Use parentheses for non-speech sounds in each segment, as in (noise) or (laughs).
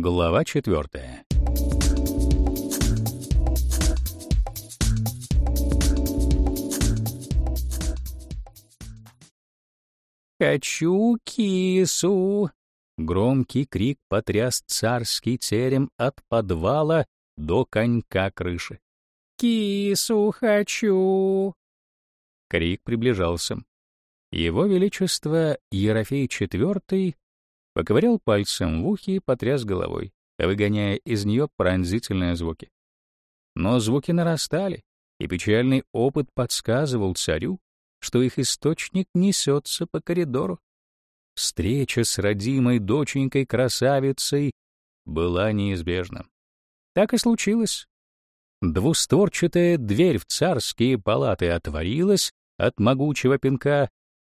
Глава четвертая. «Хочу кису!» Громкий крик потряс царский терем от подвала до конька крыши. «Кису хочу!» Крик приближался. Его Величество Ерофей IV поковырял пальцем в ухе и потряс головой, выгоняя из нее пронзительные звуки. Но звуки нарастали, и печальный опыт подсказывал царю, что их источник несется по коридору. Встреча с родимой доченькой-красавицей была неизбежна. Так и случилось. Двустворчатая дверь в царские палаты отворилась от могучего пинка,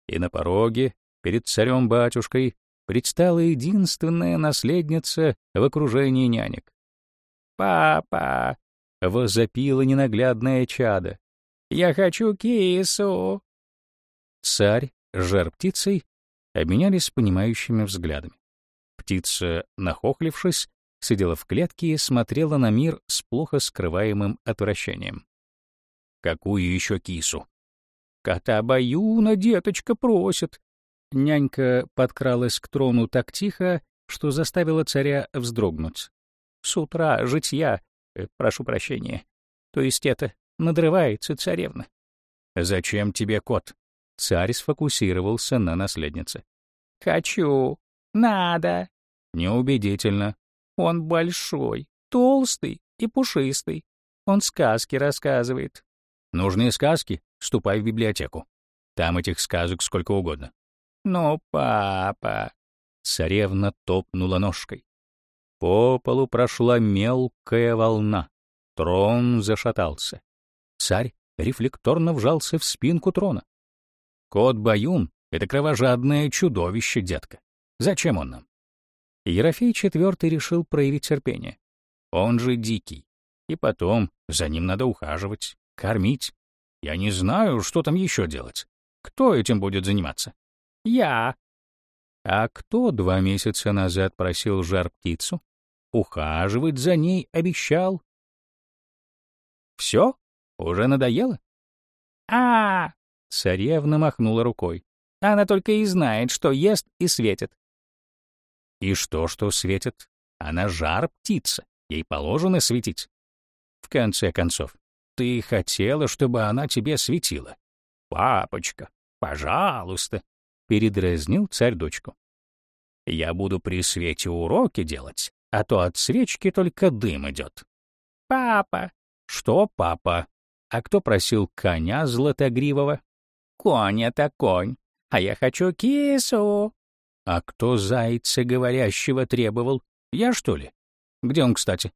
и на пороге, перед царем-батюшкой, предстала единственная наследница в окружении нянек. «Папа!» — возопила ненаглядное чадо. «Я хочу кису!» Царь с жар-птицей обменялись понимающими взглядами. Птица, нахохлившись, сидела в клетке и смотрела на мир с плохо скрываемым отвращением. «Какую еще кису?» «Кота Баюна деточка просит». Нянька подкралась к трону так тихо, что заставила царя вздрогнуть. «С утра житья, э, прошу прощения, то есть это, надрывается царевна». «Зачем тебе кот?» Царь сфокусировался на наследнице. «Хочу. Надо». «Неубедительно. Он большой, толстый и пушистый. Он сказки рассказывает». «Нужны сказки? Ступай в библиотеку. Там этих сказок сколько угодно». «Но, папа...» Царевна топнула ножкой. По полу прошла мелкая волна. Трон зашатался. Царь рефлекторно вжался в спинку трона. Кот Баюн — это кровожадное чудовище, детка. Зачем он нам? Ерофей IV решил проявить терпение. Он же дикий. И потом за ним надо ухаживать, кормить. Я не знаю, что там еще делать. Кто этим будет заниматься? Я. А кто два месяца назад просил жар-птицу? Ухаживать за ней обещал. Все? Уже надоело? А, Царевна махнула рукой. Она только и знает, что ест и светит. И что, что светит? Она жар-птица. Ей положено светить. В конце концов, ты хотела, чтобы она тебе светила. Папочка, пожалуйста, передразнил царь дочку. Я буду при свете уроки делать, а то от свечки только дым идет. Папа. Что папа? А кто просил коня златогривого? конь — это конь, а я хочу кису». «А кто зайца говорящего требовал? Я, что ли? Где он, кстати?»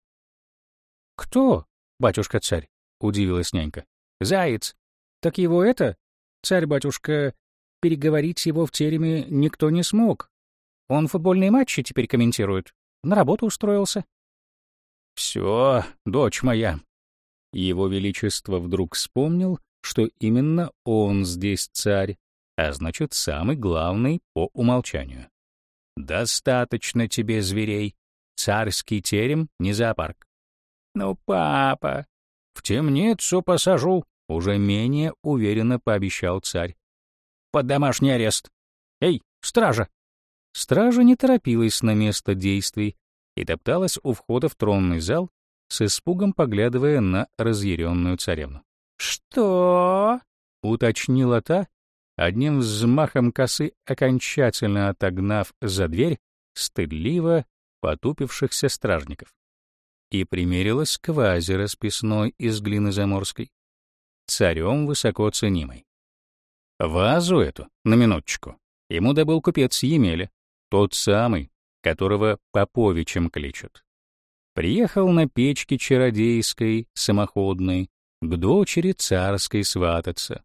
«Кто, батюшка-царь?» — удивилась нянька. «Заяц. Так его это, царь-батюшка, переговорить его в тереме никто не смог. Он футбольные матчи теперь комментирует. На работу устроился». «Все, дочь моя». Его Величество вдруг вспомнил, что именно он здесь царь, а значит, самый главный по умолчанию. «Достаточно тебе зверей. Царский терем, не зоопарк». «Ну, папа...» «В темницу посажу», — уже менее уверенно пообещал царь. «Под домашний арест. Эй, стража!» Стража не торопилась на место действий и топталась у входа в тронный зал, с испугом поглядывая на разъяренную царевну. «Что?» — уточнила та, одним взмахом косы окончательно отогнав за дверь стыдливо потупившихся стражников. И примерилась к вазе расписной из глины заморской, царем высоко ценимой. Вазу эту, на минуточку, ему добыл купец Емеля, тот самый, которого Поповичем кличут. Приехал на печке чародейской, самоходной, к дочери царской свататься.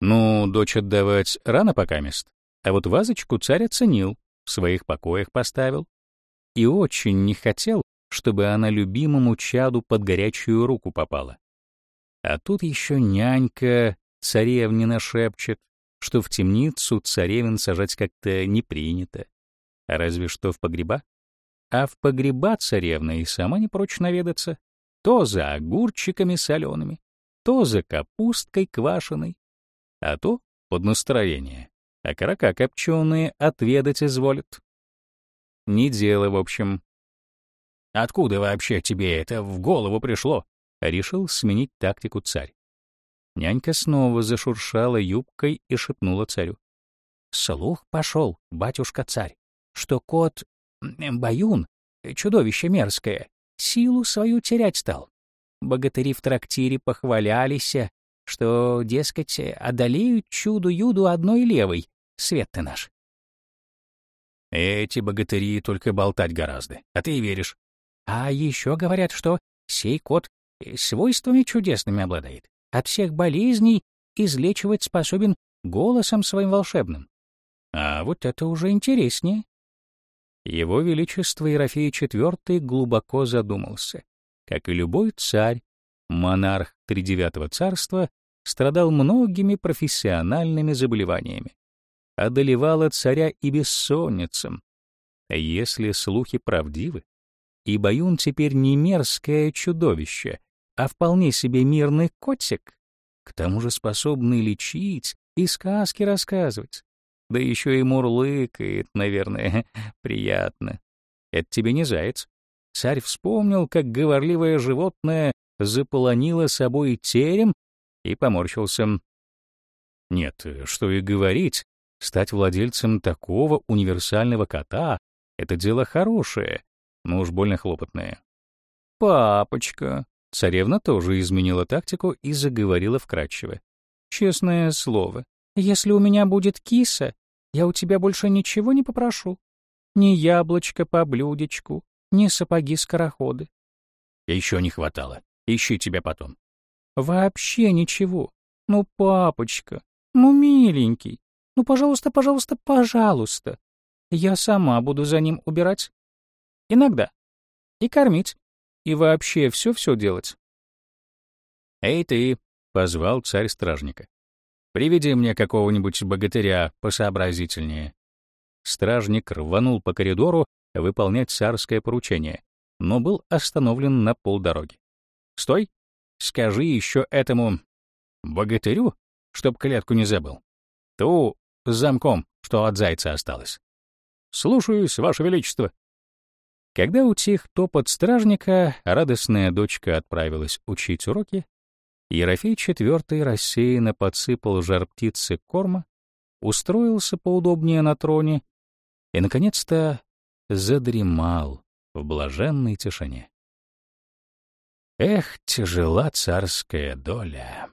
Ну, дочь отдавать рано пока мест, а вот вазочку царь оценил, в своих покоях поставил. И очень не хотел, чтобы она любимому чаду под горячую руку попала. А тут еще нянька царевнина шепчет, что в темницу царевин сажать как-то не принято. А разве что в погреба? а в погреба царевна и сама не прочь наведаться, то за огурчиками солеными, то за капусткой квашеной, а то под настроение, а карака копченые отведать изволят. Не дело, в общем. Откуда вообще тебе это в голову пришло? Решил сменить тактику царь. Нянька снова зашуршала юбкой и шепнула царю. Слух пошел, батюшка-царь, что кот Баюн, чудовище мерзкое, силу свою терять стал. Богатыри в трактире похвалялись, что, дескать, одолеют чуду-юду одной левой, свет ты наш. Эти богатыри только болтать гораздо, а ты веришь. А еще говорят, что сей кот свойствами чудесными обладает. От всех болезней излечивать способен голосом своим волшебным. А вот это уже интереснее. Его Величество Ерофей IV глубоко задумался. Как и любой царь, монарх Тридевятого царства страдал многими профессиональными заболеваниями. Одолевала царя и бессонницам. А если слухи правдивы, и Баюн теперь не мерзкое чудовище, а вполне себе мирный котик, к тому же способный лечить и сказки рассказывать, да еще и мурлыкает, наверное, (laughs) приятно. Это тебе не заяц. Царь вспомнил, как говорливое животное заполонило собой терем и поморщился. Нет, что и говорить, стать владельцем такого универсального кота — это дело хорошее, но уж больно хлопотное. «Папочка!» Царевна тоже изменила тактику и заговорила вкратчиво. «Честное слово, если у меня будет киса, я у тебя больше ничего не попрошу. Ни яблочко по блюдечку, ни сапоги-скороходы. Еще не хватало. Ищи тебя потом. Вообще ничего. Ну, папочка, ну, миленький, ну, пожалуйста, пожалуйста, пожалуйста. Я сама буду за ним убирать. Иногда. И кормить. И вообще все-все делать. «Эй ты!» — позвал царь стражника. Приведи мне какого-нибудь богатыря посообразительнее». Стражник рванул по коридору выполнять царское поручение, но был остановлен на полдороги. «Стой! Скажи еще этому богатырю, чтоб клетку не забыл. Ту с замком, что от зайца осталось. Слушаюсь, Ваше Величество». Когда утих топот стражника, радостная дочка отправилась учить уроки, Ерофей IV рассеянно подсыпал жар птицы корма, устроился поудобнее на троне и, наконец-то, задремал в блаженной тишине. Эх, тяжела царская доля!